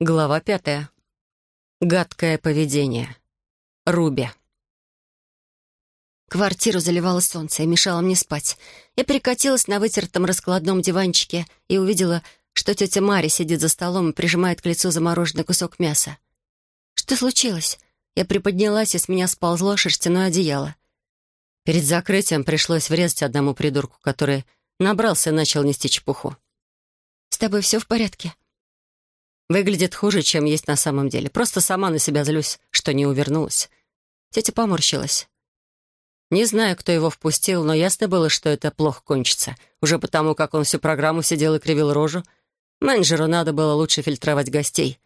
Глава пятая. Гадкое поведение. Руби. Квартиру заливало солнце и мешало мне спать. Я перекатилась на вытертом раскладном диванчике и увидела, что тетя Мария сидит за столом и прижимает к лицу замороженный кусок мяса. «Что случилось?» Я приподнялась, и с меня сползло шерстяное одеяло. Перед закрытием пришлось врезать одному придурку, который набрался и начал нести чепуху. «С тобой все в порядке?» Выглядит хуже, чем есть на самом деле. Просто сама на себя злюсь, что не увернулась. Тетя поморщилась. Не знаю, кто его впустил, но ясно было, что это плохо кончится. Уже потому, как он всю программу сидел и кривил рожу. Менеджеру надо было лучше фильтровать гостей.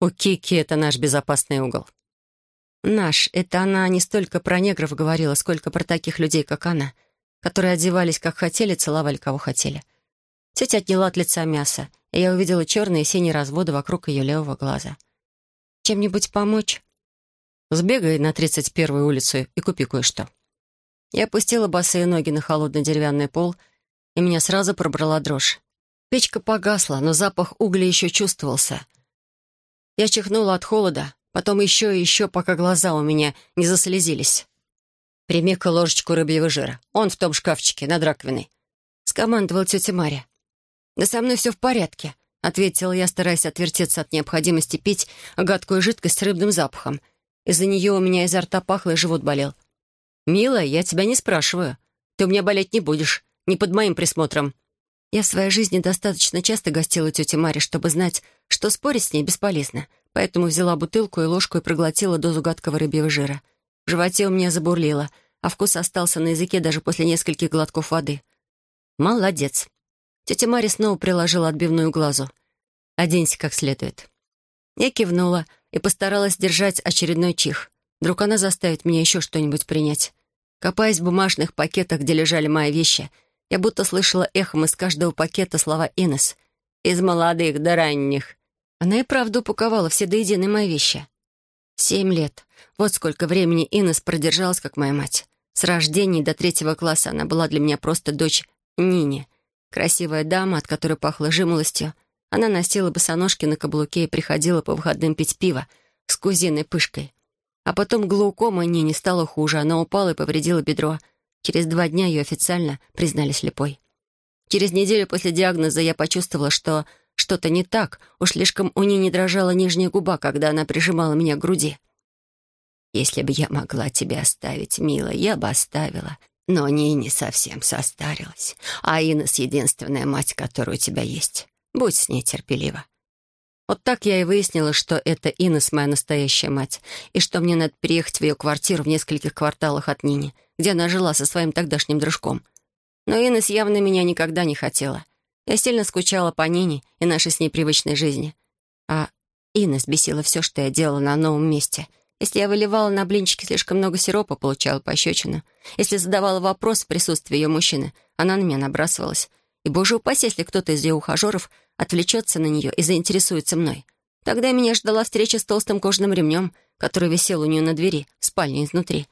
У Кики это наш безопасный угол. «Наш» — это она не столько про негров говорила, сколько про таких людей, как она, которые одевались, как хотели, целовали, кого хотели. Тетя отняла от лица мясо, я увидела черные и синие разводы вокруг ее левого глаза. «Чем-нибудь помочь?» «Сбегай на 31-ю улицу и купи кое-что». Я опустила босые ноги на холодный деревянный пол, и меня сразу пробрала дрожь. Печка погасла, но запах угля еще чувствовался. Я чихнула от холода, потом еще и еще, пока глаза у меня не заслезились. «Прими-ка ложечку рыбьего жира. Он в том шкафчике, над раковиной», — скомандовал тетя Мария. «Да со мной все в порядке», — ответила я, стараясь отвертеться от необходимости пить гадкую жидкость с рыбным запахом. Из-за нее у меня изо рта пахло и живот болел. «Милая, я тебя не спрашиваю. Ты у меня болеть не будешь, не под моим присмотром». Я в своей жизни достаточно часто гостила тете Маре, чтобы знать, что спорить с ней бесполезно, поэтому взяла бутылку и ложку и проглотила дозу гадкого рыбьего жира. В животе у меня забурлило, а вкус остался на языке даже после нескольких глотков воды. «Молодец», Тетя Мари снова приложила отбивную глазу. «Оденься как следует». Я кивнула и постаралась держать очередной чих. Вдруг она заставит меня еще что-нибудь принять. Копаясь в бумажных пакетах, где лежали мои вещи, я будто слышала эхом из каждого пакета слова «Инес». «Из молодых до ранних». Она и правда упаковала все до единой мои вещи. Семь лет. Вот сколько времени Инес продержалась, как моя мать. С рождения до третьего класса она была для меня просто дочь Нини — Красивая дама, от которой пахло жимолостью. Она носила босоножки на каблуке и приходила по выходным пить пиво с кузиной Пышкой. А потом глаукома не стало хуже. Она упала и повредила бедро. Через два дня ее официально признали слепой. Через неделю после диагноза я почувствовала, что что-то не так. Уж слишком у нее не дрожала нижняя губа, когда она прижимала меня к груди. «Если бы я могла тебя оставить, милая, я бы оставила. Но не совсем состарилась. А Инес — единственная мать, которая у тебя есть. Будь с ней терпелива. Вот так я и выяснила, что это Инес моя настоящая мать, и что мне надо переехать в ее квартиру в нескольких кварталах от Нини, где она жила со своим тогдашним дружком. Но Инес явно меня никогда не хотела. Я сильно скучала по Нине и нашей с ней привычной жизни. А Инес бесила все, что я делала на новом месте — если я выливала на блинчики слишком много сиропа, получала пощечину. Если задавала вопрос в присутствии ее мужчины, она на меня набрасывалась. И, боже упаси, если кто-то из ее ухажеров отвлечется на нее и заинтересуется мной. Тогда меня ждала встреча с толстым кожаным ремнем, который висел у нее на двери, в спальне изнутри.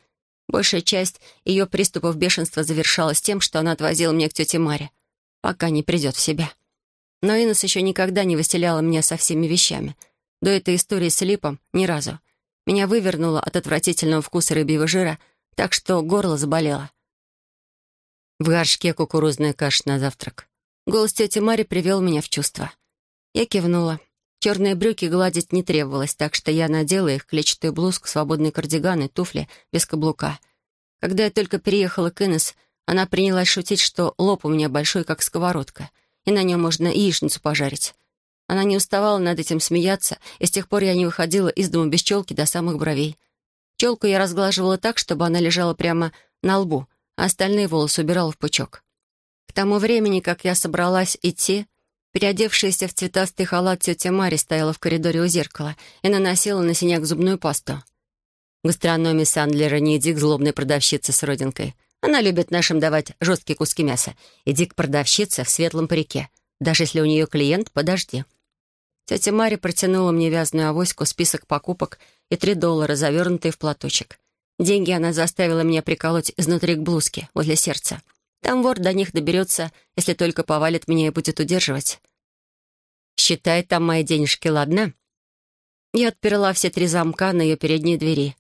Большая часть ее приступов бешенства завершалась тем, что она отвозила меня к тете Маре, пока не придет в себя. Но Инес еще никогда не выселяла меня со всеми вещами. До этой истории с Липом ни разу. Меня вывернуло от отвратительного вкуса рыбьего жира, так что горло заболело. В горшке кукурузная каша на завтрак. Голос тети Мари привел меня в чувство. Я кивнула. Черные брюки гладить не требовалось, так что я надела их, клетчатую блузку, свободные кардиганы, туфли без каблука. Когда я только переехала к Инес, она принялась шутить, что лоб у меня большой, как сковородка, и на нем можно яичницу пожарить. Она не уставала над этим смеяться, и с тех пор я не выходила из дома без челки до самых бровей. Челку я разглаживала так, чтобы она лежала прямо на лбу, а остальные волосы убирала в пучок. К тому времени, как я собралась идти, переодевшаяся в цветастый халат тетя Мари стояла в коридоре у зеркала и наносила на синяк зубную пасту. В гастрономе Сандлера не иди к злобной продавщице с родинкой. Она любит нашим давать жесткие куски мяса. Иди к продавщице в светлом парике. Даже если у нее клиент, подожди. Тетя Мария протянула мне вязаную авоську, список покупок и три доллара, завернутые в платочек. Деньги она заставила меня приколоть изнутри к блузке, возле сердца. Там вор до них доберется, если только повалит меня и будет удерживать. «Считай там мои денежки, ладно?» Я отперла все три замка на ее передней двери.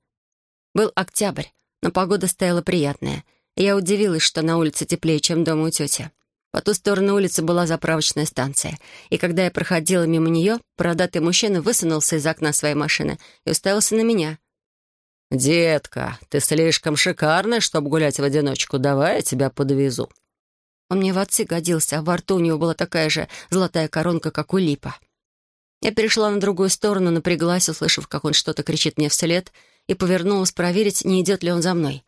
Был октябрь, но погода стояла приятная, я удивилась, что на улице теплее, чем дома у тети. По ту сторону улицы была заправочная станция, и когда я проходила мимо нее, бородатый мужчина высунулся из окна своей машины и уставился на меня. «Детка, ты слишком шикарная, чтобы гулять в одиночку. Давай я тебя подвезу». Он мне в отцы годился, а во рту у него была такая же золотая коронка, как у липа. Я перешла на другую сторону, напряглась, услышав, как он что-то кричит мне вслед, и повернулась проверить, не идет ли он за мной.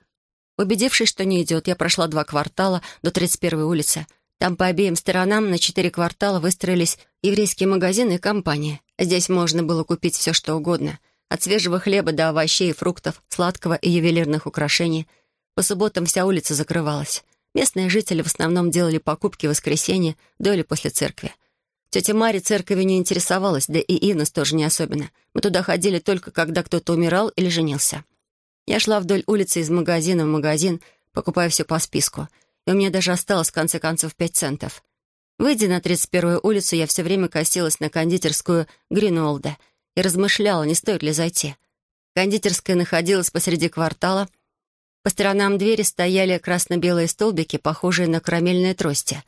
Убедившись, что не идет, я прошла два квартала до 31-й улицы. Там по обеим сторонам на четыре квартала выстроились еврейские магазины и компании. Здесь можно было купить все, что угодно. От свежего хлеба до овощей и фруктов, сладкого и ювелирных украшений. По субботам вся улица закрывалась. Местные жители в основном делали покупки в воскресенье до или после церкви. Тетя Мари церковью не интересовалась, да и Инес тоже не особенно. Мы туда ходили только, когда кто-то умирал или женился. Я шла вдоль улицы из магазина в магазин, покупая все по списку. И у меня даже осталось, в конце концов, пять центов. Выйдя на 31-ю улицу, я все время косилась на кондитерскую Гринолда и размышляла, не стоит ли зайти. Кондитерская находилась посреди квартала. По сторонам двери стояли красно-белые столбики, похожие на карамельные трости.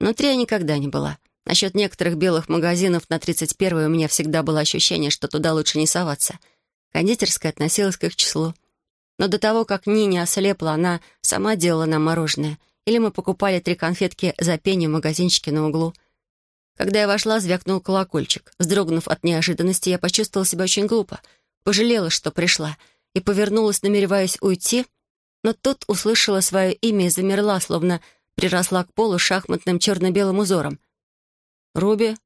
Внутри я никогда не была. Насчет некоторых белых магазинов на 31-й у меня всегда было ощущение, что туда лучше не соваться. Кондитерская относилась к их числу. Но до того, как Нине ослепла, она сама делала нам мороженое. Или мы покупали три конфетки за пенни в магазинчике на углу. Когда я вошла, звякнул колокольчик. Вздрогнув от неожиданности, я почувствовала себя очень глупо. Пожалела, что пришла, и повернулась, намереваясь уйти, но тут услышала свое имя и замерла, словно приросла к полу шахматным черно-белым узором — «Руби?»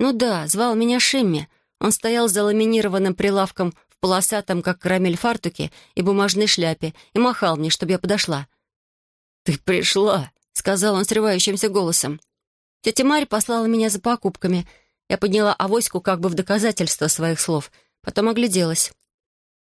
«Ну да, звал меня Шимми. Он стоял за ламинированным прилавком в полосатом, как карамель, фартуке и бумажной шляпе и махал мне, чтобы я подошла». «Ты пришла», — сказал он срывающимся голосом. Тетя Марь послала меня за покупками. Я подняла авоську как бы в доказательство своих слов, потом огляделась.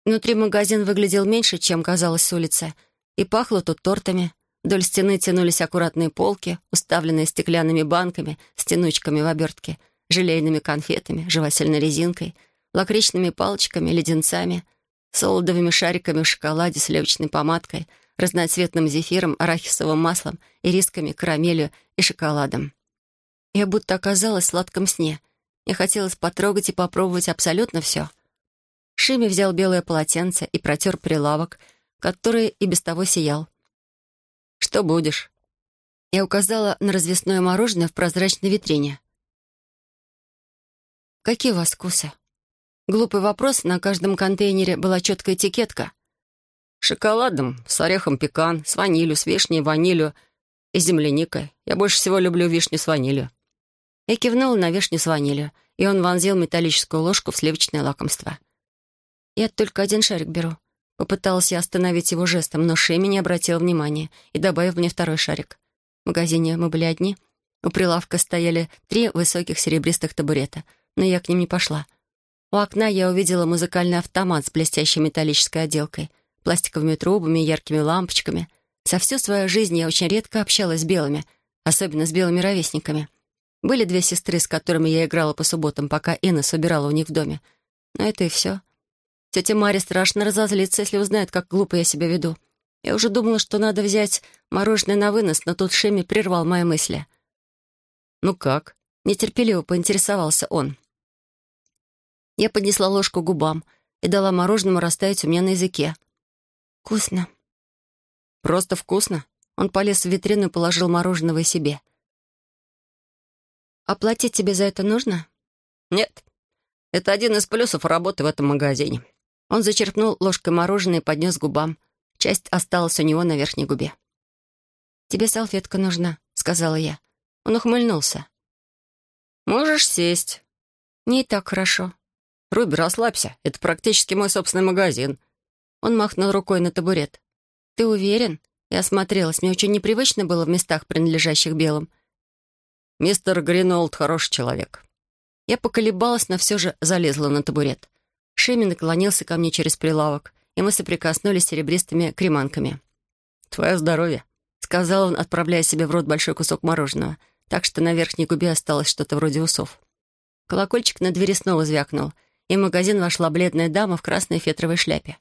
Внутри магазин выглядел меньше, чем казалось с улицы, и пахло тут тортами. Вдоль стены тянулись аккуратные полки, уставленные стеклянными банками с в обертке, желейными конфетами, жевательной резинкой, лакричными палочками, леденцами, солодовыми шариками в шоколаде, сливочной помадкой, разноцветным зефиром, арахисовым маслом, ирисками, карамелью и шоколадом. Я будто оказалась в сладком сне. Мне хотелось потрогать и попробовать абсолютно все. Шими взял белое полотенце и протер прилавок, который и без того сиял. «Что будешь?» Я указала на развесное мороженое в прозрачной витрине. «Какие у вас вкусы?» Глупый вопрос, на каждом контейнере была четкая этикетка. «Шоколадом, с орехом пекан, с ванилью, с вишней, ванилью и земляникой. Я больше всего люблю вишню с ванилью». Я кивнула на вишню с ванилью, и он вонзил металлическую ложку в сливочное лакомство. «Я только один шарик беру», Попыталась я остановить его жестом, но Шеми не обратил внимания и добавил мне второй шарик. В магазине мы были одни. У прилавка стояли три высоких серебристых табурета, но я к ним не пошла. У окна я увидела музыкальный автомат с блестящей металлической отделкой, пластиковыми трубами, яркими лампочками. За всю свою жизнь я очень редко общалась с белыми, особенно с белыми ровесниками. Были две сестры, с которыми я играла по субботам, пока Инна собирала у них в доме. Но это и все. Тетя Мария страшно разозлится, если узнает, как глупо я себя веду. Я уже думала, что надо взять мороженое на вынос, но тут Шеми прервал мои мысли. «Ну как?» — нетерпеливо поинтересовался он. Я поднесла ложку к губам и дала мороженому растаять у меня на языке. «Вкусно». «Просто вкусно?» Он полез в витрину и положил мороженое себе. «Оплатить тебе за это нужно?» «Нет. Это один из плюсов работы в этом магазине. Он зачерпнул ложкой мороженое и поднес к губам. Часть осталась у него на верхней губе. «Тебе салфетка нужна», — сказала я. Он ухмыльнулся. «Можешь сесть». «Не так хорошо». «Руби, расслабься. Это практически мой собственный магазин». Он махнул рукой на табурет. «Ты уверен?» Я осмотрелась. Мне очень непривычно было в местах, принадлежащих белым. «Мистер Гринолд хороший человек». Я поколебалась, но все же залезла на табурет. Шеми наклонился ко мне через прилавок, и мы соприкоснулись серебристыми креманками. «Твое здоровье», — сказал он, отправляя себе в рот большой кусок мороженого, так что на верхней губе осталось что-то вроде усов. Колокольчик на двери снова звякнул, и в магазин вошла бледная дама в красной фетровой шляпе.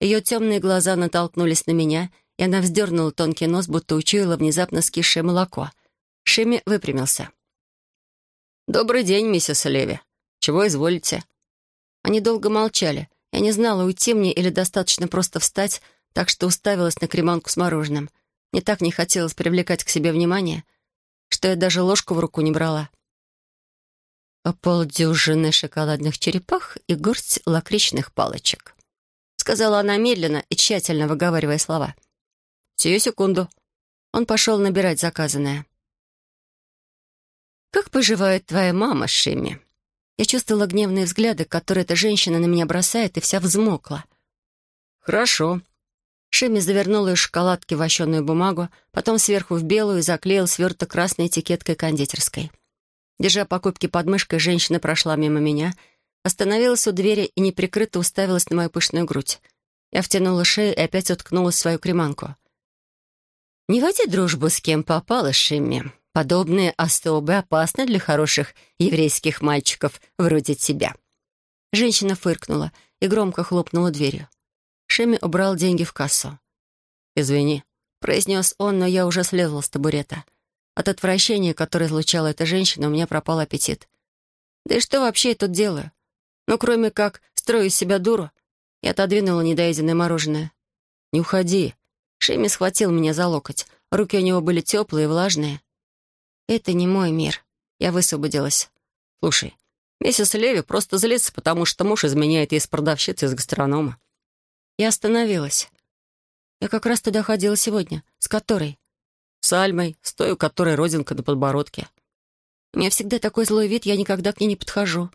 Ее темные глаза натолкнулись на меня, и она вздернула тонкий нос, будто учуяла внезапно скисшее молоко. Шими выпрямился. «Добрый день, миссис Леви. Чего изволите?» Они долго молчали. Я не знала, уйти мне или достаточно просто встать, так что уставилась на креманку с мороженым. Мне так не хотелось привлекать к себе внимание, что я даже ложку в руку не брала. Полдюжины шоколадных черепах и горсть лакричных палочек. Сказала она медленно и тщательно выговаривая слова. «Сию секунду». Он пошел набирать заказанное. «Как поживает твоя мама, Шимми?» Я чувствовала гневные взгляды, которые эта женщина на меня бросает, и вся взмокла. «Хорошо». Шимми завернул ее шоколадки вощеную бумагу, потом сверху в белую и заклеил сверток красной этикеткой кондитерской. Держа покупки под мышкой, женщина прошла мимо меня, остановилась у двери и неприкрыто уставилась на мою пышную грудь. Я втянула шею и опять уткнулась в свою креманку. «Не води дружбу с кем попало, Шимми. Подобные особы опасны для хороших еврейских мальчиков вроде тебя». Женщина фыркнула и громко хлопнула дверью. Шеми убрал деньги в кассу. «Извини», — произнес он, но я уже слезла с табурета. От отвращения, которое излучала эта женщина, у меня пропал аппетит. Да и что вообще я тут делаю? Ну, кроме как строю из себя дуру. Я отодвинула недоеденное мороженое. «Не уходи». Шеми схватил меня за локоть. Руки у него были теплые и влажные. «Это не мой мир». Я высвободилась. «Слушай, миссис Леви просто злится, потому что муж изменяет ей с продавщицей из гастронома». Я остановилась. Я как раз туда ходила сегодня. С которой? С Альмой, с той, у которой родинка на подбородке. У меня всегда такой злой вид, я никогда к ней не подхожу.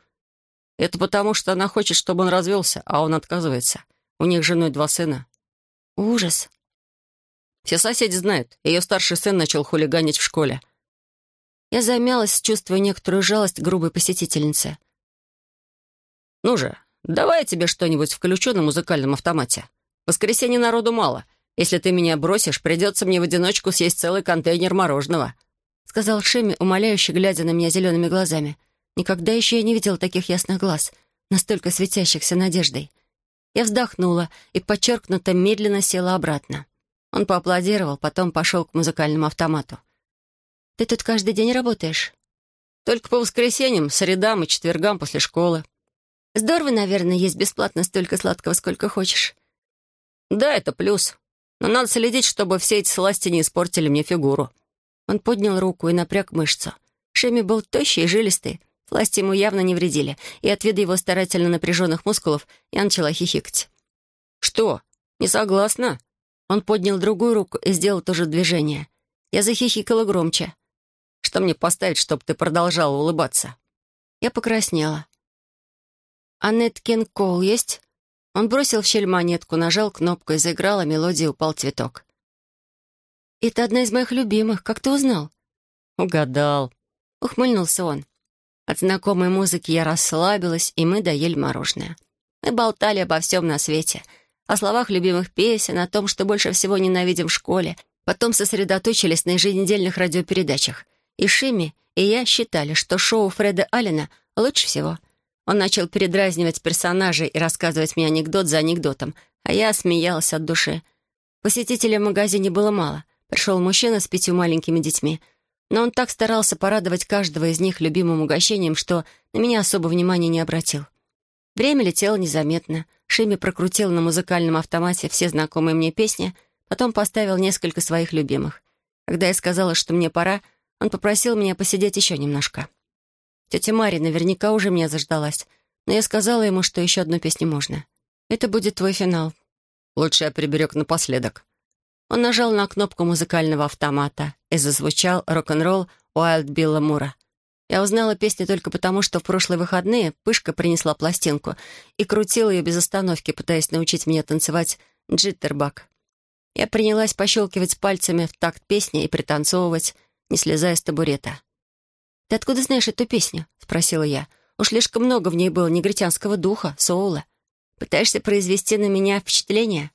Это потому, что она хочет, чтобы он развелся, а он отказывается. У них с женой два сына. Ужас. Все соседи знают. Ее старший сын начал хулиганить в школе. Я замялась, чувствуя некоторую жалость грубой посетительницы. «Ну же, давай я тебе что-нибудь включу на музыкальном автомате. В воскресенье народу мало. Если ты меня бросишь, придется мне в одиночку съесть целый контейнер мороженого», сказал Шеми, умоляюще глядя на меня зелеными глазами. Никогда еще я не видела таких ясных глаз, настолько светящихся надеждой. Я вздохнула и подчеркнуто медленно села обратно. Он поаплодировал, потом пошел к музыкальному автомату. Ты тут каждый день работаешь?» «Только по воскресеньям, средам и четвергам после школы». «Здорово, наверное, есть бесплатно столько сладкого, сколько хочешь». «Да, это плюс. Но надо следить, чтобы все эти сласти не испортили мне фигуру». Он поднял руку и напряг мышцу. Шеми был тощий и жилистый. Сласти ему явно не вредили, и от вида его старательно напряженных мускулов я начала хихикать. «Что? Не согласна?» Он поднял другую руку и сделал то же движение. Я захихикала громче. Что мне поставить, чтобы ты продолжала улыбаться?» Я покраснела. «Аннет Кен Коул есть?» Он бросил в щель монетку, нажал кнопку и заиграла мелодия «Упал цветок». «Это одна из моих любимых. Как ты узнал?» «Угадал», — ухмыльнулся он. От знакомой музыки я расслабилась, и мы доели мороженое. Мы болтали обо всем на свете. О словах любимых песен, о том, что больше всего ненавидим в школе. Потом сосредоточились на еженедельных радиопередачах. И Шими, и я считали, что шоу Фреда Аллена лучше всего. Он начал передразнивать персонажей и рассказывать мне анекдот за анекдотом, а я смеялась от души. Посетителей в магазине было мало. Пришел мужчина с пятью маленькими детьми. Но он так старался порадовать каждого из них любимым угощением, что на меня особо внимания не обратил. Время летело незаметно. Шими прокрутил на музыкальном автомате все знакомые мне песни, потом поставил несколько своих любимых. Когда я сказала, что мне пора, он попросил меня посидеть еще немножко. Тетя Мария наверняка уже меня заждалась, но я сказала ему, что еще одну песню можно. Это будет твой финал. Лучше я приберег напоследок. Он нажал на кнопку музыкального автомата, и зазвучал рок-н-ролл Уайлд Билла Мура. Я узнала песню только потому, что в прошлые выходные Пышка принесла пластинку и крутила ее без остановки, пытаясь научить меня танцевать джиттербак. Я принялась пощелкивать пальцами в такт песни и пританцовывать, не слезая с табурета. «Ты откуда знаешь эту песню?» — спросила я. «Уж слишком много в ней было негритянского духа, соула. Пытаешься произвести на меня впечатление?»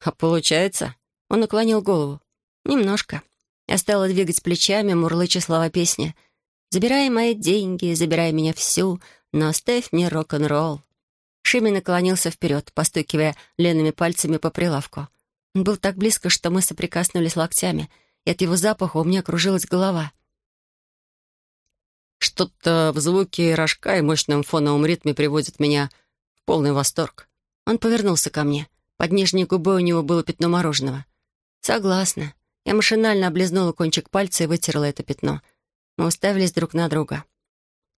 «А получается?» — он наклонил голову. «Немножко». Я стала двигать плечами, мурлыча слова песни. «Забирай мои деньги, забирай меня всю, но оставь мне рок-н-ролл». Шими наклонился вперед, постукивая ленными пальцами по прилавку. Он был так близко, что мы соприкоснулись локтями, и от его запаха у меня кружилась голова. Что-то в звуке рожка и мощном фоновом ритме приводит меня в полный восторг. Он повернулся ко мне. Под нижней губой у него было пятно мороженого. «Согласна». Я машинально облизнула кончик пальца и вытерла это пятно. Мы уставились друг на друга.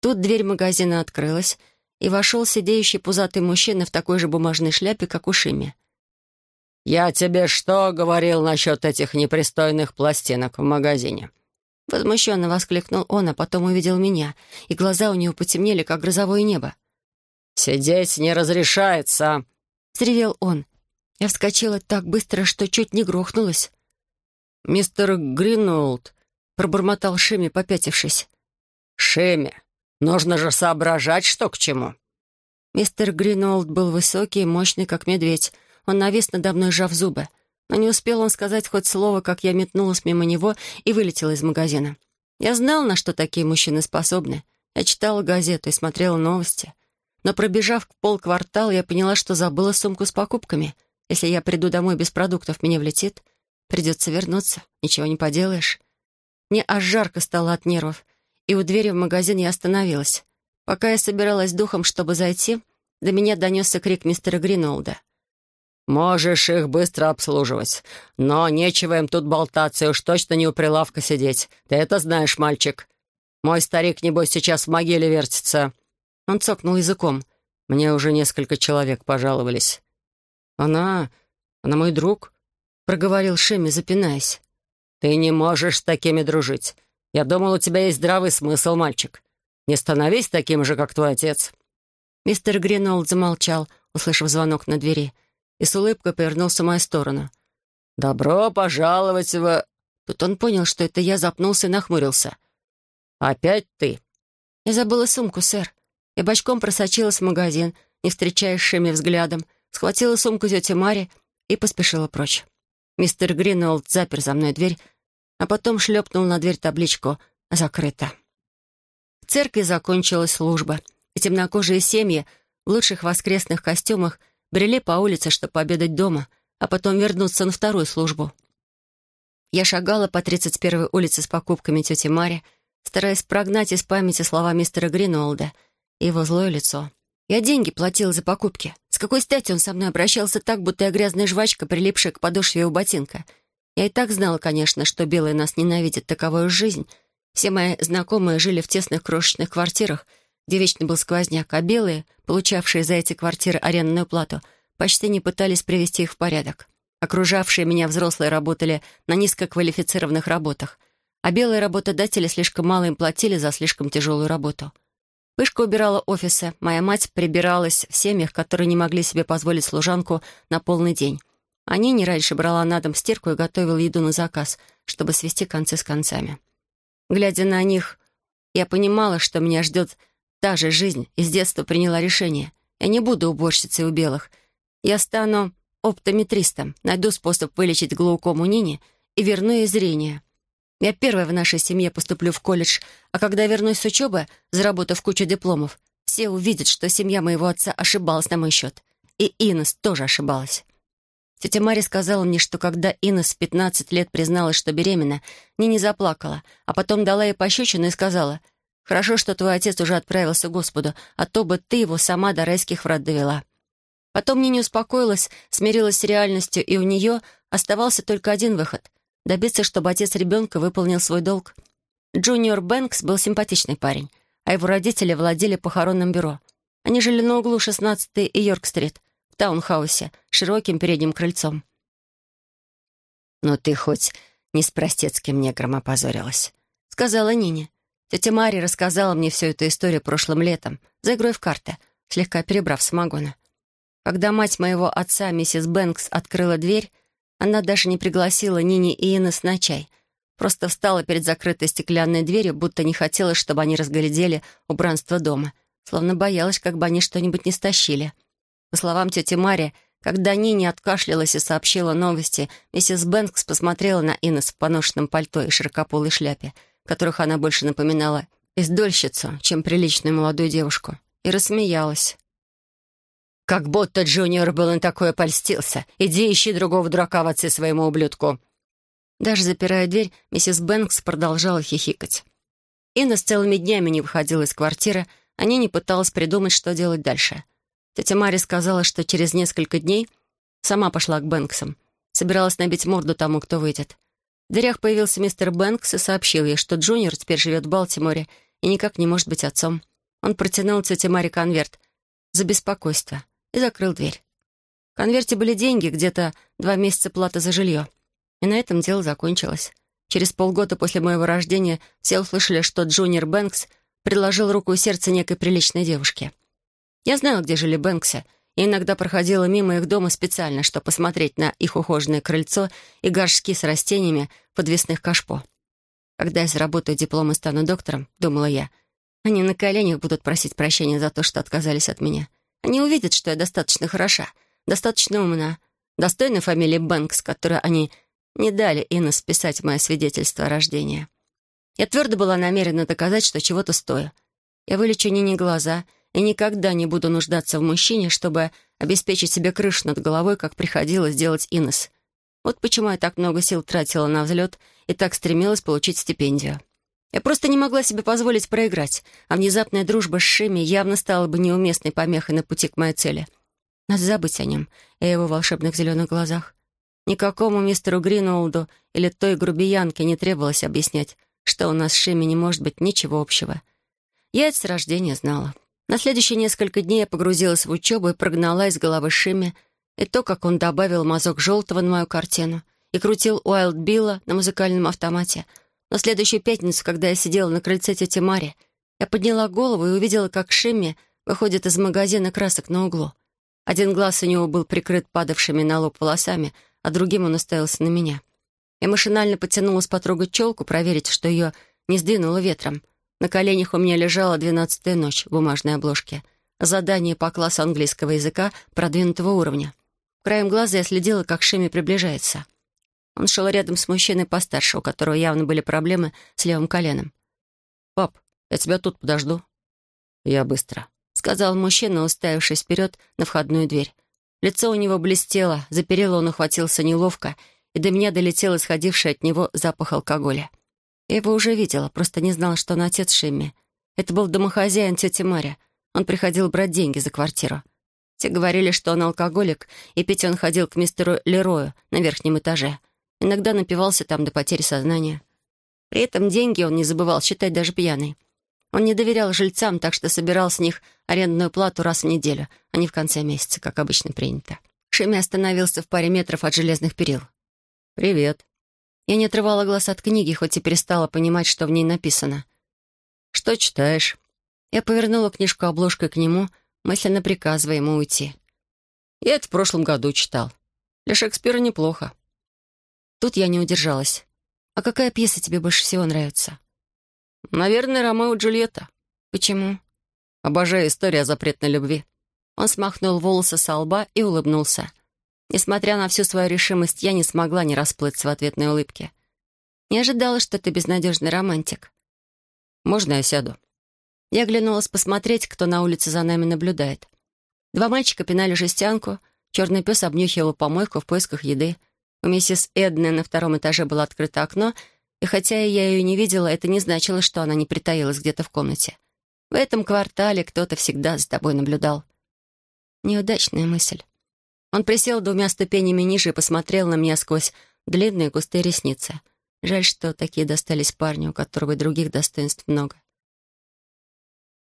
Тут дверь магазина открылась, и вошел сидеющий пузатый мужчина в такой же бумажной шляпе, как у Шими. «Я тебе что говорил насчет этих непристойных пластинок в магазине?» Возмущенно воскликнул он, а потом увидел меня, и глаза у него потемнели, как грозовое небо. «Сидеть не разрешается!» — взревел он. Я вскочила так быстро, что чуть не грохнулась. «Мистер Гринолд», — пробормотал Шеми, попятившись. «Шеми, нужно же соображать, что к чему». Мистер Гринолд был высокий и мощный, как медведь. Он навис надо мной, сжав зубы. Но не успел он сказать хоть слово, как я метнулась мимо него и вылетела из магазина. Я знал, на что такие мужчины способны. Я читала газету и смотрела новости. Но пробежав полквартала, я поняла, что забыла сумку с покупками. Если я приду домой без продуктов, мне влетит. Придется вернуться, ничего не поделаешь. Мне аж жарко стало от нервов, и у двери в магазин я остановилась. Пока я собиралась духом, чтобы зайти, до меня донесся крик мистера Гринолда. «Можешь их быстро обслуживать, но нечего им тут болтаться и уж точно не у прилавка сидеть. Ты это знаешь, мальчик. Мой старик, небось, сейчас в могиле вертится». Он цокнул языком. «Мне уже несколько человек пожаловались». «Она... она мой друг?» Проговорил Шеми, запинаясь. «Ты не можешь с такими дружить. Я думал, у тебя есть здравый смысл, мальчик. Не становись таким же, как твой отец». Мистер Гринолд замолчал, услышав звонок на двери, и с улыбкой повернулся в мою сторону. «Добро пожаловать в...» Тут он понял, что это я запнулся и нахмурился. «Опять ты?» «Я забыла сумку, сэр. Я бочком просочилась в магазин, не встречаясь Шеми взглядом, схватила сумку тети Мари и поспешила прочь. Мистер Гринолд запер за мной дверь, а потом шлепнул на дверь табличку «Закрыто». В церкви закончилась служба, и темнокожие семьи в лучших воскресных костюмах брели по улице, чтобы пообедать дома, а потом вернуться на вторую службу. Я шагала по 31-й улице с покупками тети Мари, стараясь прогнать из памяти слова мистера Гринолда и его злое лицо. Я деньги платила за покупки. С какой стати он со мной обращался так, будто я грязная жвачка, прилипшая к подошве у ботинка? Я и так знала, конечно, что белые нас ненавидят, таковая уж жизнь. Все мои знакомые жили в тесных крошечных квартирах, где вечно был сквозняк, а белые, получавшие за эти квартиры арендную плату, почти не пытались привести их в порядок. Окружавшие меня взрослые работали на низкоквалифицированных работах, а белые работодатели слишком мало им платили за слишком тяжелую работу — Пышка убирала офисы, моя мать прибиралась в семьях, которые не могли себе позволить служанку на полный день. Они не раньше брала на дом стирку и готовила еду на заказ, чтобы свести концы с концами. Глядя на них, я понимала, что меня ждет та же жизнь, и с детства приняла решение. Я не буду уборщицей у белых. Я стану оптометристом, найду способ вылечить глаукому Нине и верну ей зрение. Я первая в нашей семье поступлю в колледж, а когда вернусь с учебы, заработав кучу дипломов, все увидят, что семья моего отца ошибалась на мой счет. И Инес тоже ошибалась. Тетя Мария сказала мне, что когда Инес в 15 лет призналась, что беременна, не заплакала, а потом дала ей пощечину и сказала, «Хорошо, что твой отец уже отправился к Господу, а то бы ты его сама до райских врат довела». Потом мне не успокоилась, смирилась с реальностью, и у нее оставался только один выход добиться, чтобы отец ребенка выполнил свой долг. Джуниор Бэнкс был симпатичный парень, а его родители владели похоронным бюро. Они жили на углу 16-й и Йорк-стрит, в таунхаусе, широким передним крыльцом. «Ну ты хоть не с простецким негром опозорилась», — сказала Нине. Тетя Мария рассказала мне всю эту историю прошлым летом, за игрой в карты, слегка перебрав самогона. Когда мать моего отца, миссис Бэнкс, открыла дверь, она даже не пригласила Нини и Инес на чай. Просто встала перед закрытой стеклянной дверью, будто не хотела, чтобы они разглядели убранство дома. Словно боялась, как бы они что-нибудь не стащили. По словам тети Мари, когда Нини откашлялась и сообщила новости, миссис Бэнкс посмотрела на Инес в поношенном пальто и широкополой шляпе, которых она больше напоминала издольщицу, чем приличную молодую девушку. и рассмеялась. «Как будто Джуниор был на такое польстился. Иди ищи другого дурака в отце своему ублюдку». Даже запирая дверь, миссис Бэнкс продолжала хихикать. Инна с целыми днями не выходила из квартиры, а не пыталась придумать, что делать дальше. Тетя Мари сказала, что через несколько дней сама пошла к Бэнксам. Собиралась набить морду тому, кто выйдет. В дверях появился мистер Бэнкс и сообщил ей, что Джуниор теперь живет в Балтиморе и никак не может быть отцом. Он протянул тете Маре конверт за беспокойство и закрыл дверь. В конверте были деньги, где-то два месяца платы за жилье. И на этом дело закончилось. Через полгода после моего рождения все услышали, что Джуниор Бэнкс предложил руку и сердце некой приличной девушке. Я знала, где жили Бэнксы, и иногда проходила мимо их дома специально, чтобы посмотреть на их ухоженное крыльцо и горшки с растениями подвесных кашпо. Когда я заработаю диплом и стану доктором, думала я, они на коленях будут просить прощения за то, что отказались от меня. Они увидят, что я достаточно хороша, достаточно умна, достойна фамилии Бэнкс, которую они не дали Инна списать мое свидетельство о рождении. Я твердо была намерена доказать, что чего-то стою. Я вылечу Нине глаза и никогда не буду нуждаться в мужчине, чтобы обеспечить себе крышу над головой, как приходилось делать Инес. Вот почему я так много сил тратила на взлет и так стремилась получить стипендию. Я просто не могла себе позволить проиграть, а внезапная дружба с Шими явно стала бы неуместной помехой на пути к моей цели. Надо забыть о нем и о его волшебных зеленых глазах. Никакому мистеру Гринолду или той грубиянке не требовалось объяснять, что у нас с Шими не может быть ничего общего. Я это с рождения знала. На следующие несколько дней я погрузилась в учебу и прогнала из головы Шими и то, как он добавил мазок желтого на мою картину и крутил Уайлд Билла на музыкальном автомате. Но следующую пятницу, когда я сидела на крыльце тети Мари, я подняла голову и увидела, как Шимми выходит из магазина красок на углу. Один глаз у него был прикрыт падавшими на лоб волосами, а другим он уставился на меня. Я машинально потянулась потрогать челку, проверить, что ее не сдвинуло ветром — на коленях у меня лежала «Двенадцатая ночь» в бумажной обложке. Задание по классу английского языка продвинутого уровня. Краем глаза я следила, как Шими приближается. Он шел рядом с мужчиной постарше, у которого явно были проблемы с левым коленом. «Пап, я тебя тут подожду». «Я быстро», — сказал мужчина, уставившись вперед на входную дверь. Лицо у него блестело, за перила он ухватился неловко, и до меня долетел исходивший от него запах алкоголя. Я его уже видела, просто не знала, что он отец Шимми. Это был домохозяин тети Маря. Он приходил брать деньги за квартиру. Все говорили, что он алкоголик, и пить он ходил к мистеру Лерою на верхнем этаже. Иногда напивался там до потери сознания. При этом деньги он не забывал считать даже пьяный. Он не доверял жильцам, так что собирал с них арендную плату раз в неделю, а не в конце месяца, как обычно принято. Шимми остановился в паре метров от железных перил. «Привет», я не отрывала глаз от книги, хоть и перестала понимать, что в ней написано. «Что читаешь?» Я повернула книжку обложкой к нему, мысленно приказывая ему уйти. «Я это в прошлом году читал. Для Шекспира неплохо». Тут я не удержалась. «А какая пьеса тебе больше всего нравится?» «Наверное, Ромео и Джульетта». «Почему?» «Обожаю историю о запретной любви». Он смахнул волосы со лба и улыбнулся. Несмотря на всю свою решимость, я не смогла не расплыться в ответной улыбке. Не ожидала, что ты безнадежный романтик. «Можно я сяду?» Я оглянулась посмотреть, кто на улице за нами наблюдает. Два мальчика пинали жестянку, черный пес обнюхивал помойку в поисках еды. У миссис Эдны на втором этаже было открыто окно, и хотя я ее не видела, это не значило, что она не притаилась где-то в комнате. В этом квартале кто-то всегда за тобой наблюдал. Неудачная мысль. Он присел двумя ступенями ниже и посмотрел на меня сквозь длинные густые ресницы. Жаль, что такие достались парню, у которого и других достоинств много.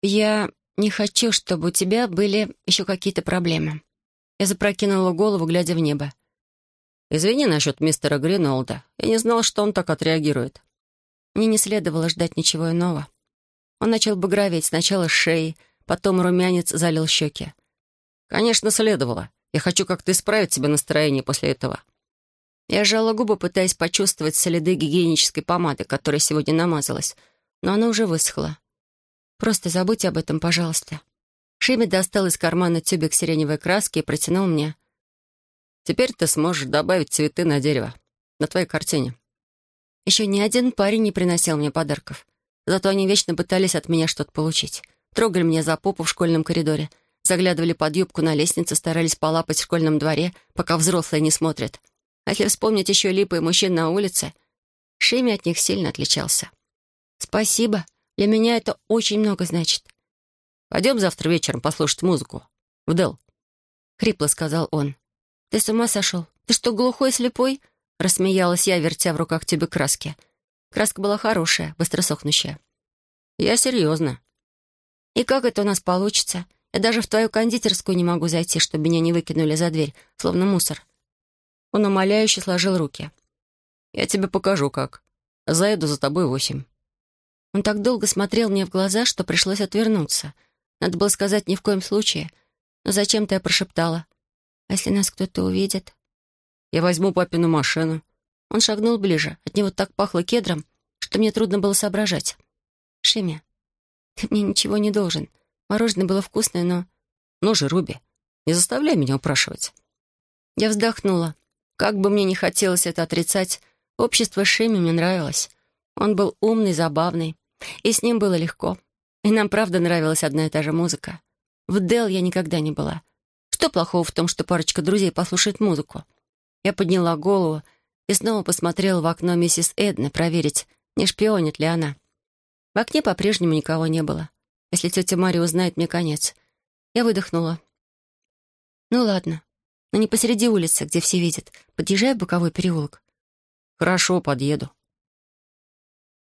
«Я не хочу, чтобы у тебя были еще какие-то проблемы». Я запрокинула голову, глядя в небо. «Извини насчет мистера Гринолда. Я не знал, что он так отреагирует». Мне не следовало ждать ничего иного. Он начал багроветь сначала шеи, потом румянец залил щеки. «Конечно, следовало. Я хочу как-то исправить себе настроение после этого». Я сжала губы, пытаясь почувствовать следы гигиенической помады, которая сегодня намазалась, но она уже высохла. «Просто забудь об этом, пожалуйста». Шими достал из кармана тюбик сиреневой краски и протянул мне. «Теперь ты сможешь добавить цветы на дерево, на твоей картине». Еще ни один парень не приносил мне подарков. Зато они вечно пытались от меня что-то получить. трогали меня за попу в школьном коридоре, заглядывали под юбку на лестнице, старались полапать в школьном дворе, пока взрослые не смотрят. А если вспомнить еще липы и мужчин на улице, Шеми от них сильно отличался. «Спасибо. Для меня это очень много значит». «Пойдем завтра вечером послушать музыку. В Дел», — хрипло сказал он. «Ты с ума сошел? Ты что, глухой, слепой?» Рассмеялась я, вертя в руках тюбик краски. Краска была хорошая, быстро сохнущая. «Я серьезно». «И как это у нас получится? Я даже в твою кондитерскую не могу зайти, чтобы меня не выкинули за дверь, словно мусор». Он умоляюще сложил руки. «Я тебе покажу, как. Заеду за тобой восемь». Он так долго смотрел мне в глаза, что пришлось отвернуться. Надо было сказать «ни в коем случае». Но зачем-то я прошептала. «А если нас кто-то увидит?» Я возьму папину машину». Он шагнул ближе. От него так пахло кедром, что мне трудно было соображать. «Шимя, ты мне ничего не должен. Мороженое было вкусное, но...» «Ну же, Руби, не заставляй меня упрашивать». Я вздохнула. Как бы мне ни хотелось это отрицать, общество Шими мне нравилось. Он был умный, забавный, и с ним было легко. И нам, правда, нравилась одна и та же музыка. В Дел я никогда не была. Что плохого в том, что парочка друзей послушает музыку? Я подняла голову и снова посмотрела в окно миссис Эдны проверить, не шпионит ли она. В окне по-прежнему никого не было. Если тетя Мария узнает, мне конец. Я выдохнула. «Ну ладно, но не посреди улицы, где все видят. Подъезжай в боковой переулок». «Хорошо, подъеду».